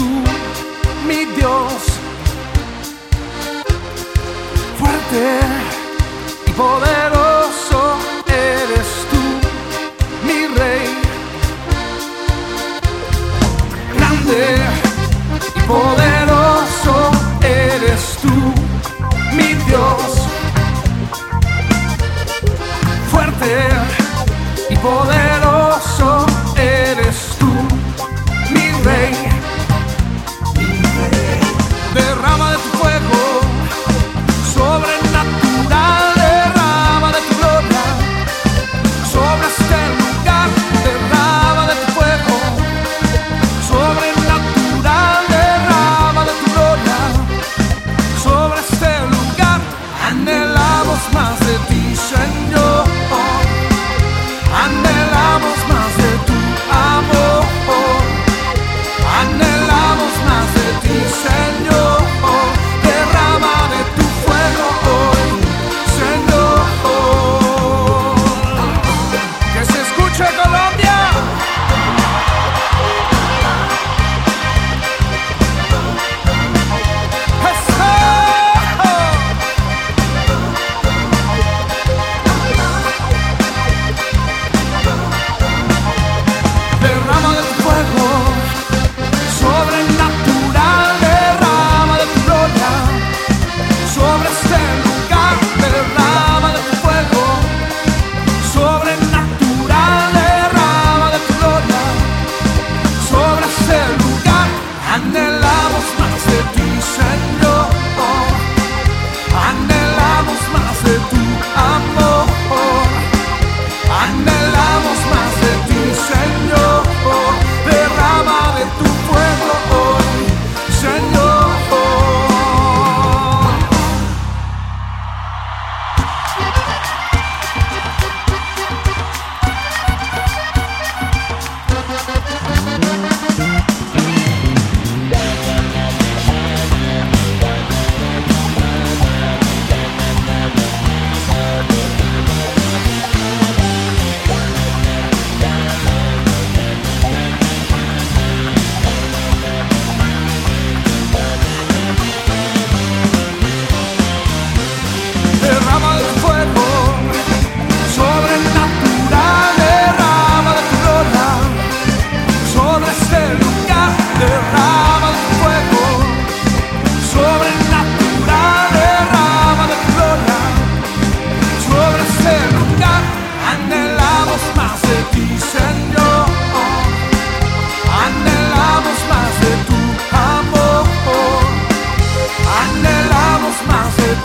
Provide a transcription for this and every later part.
tú, mi Dios, fuerte y poderoso eres tú, mi Rey, grande y poderoso eres tú, mi Dios, fuerte y poderoso.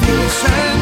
冰山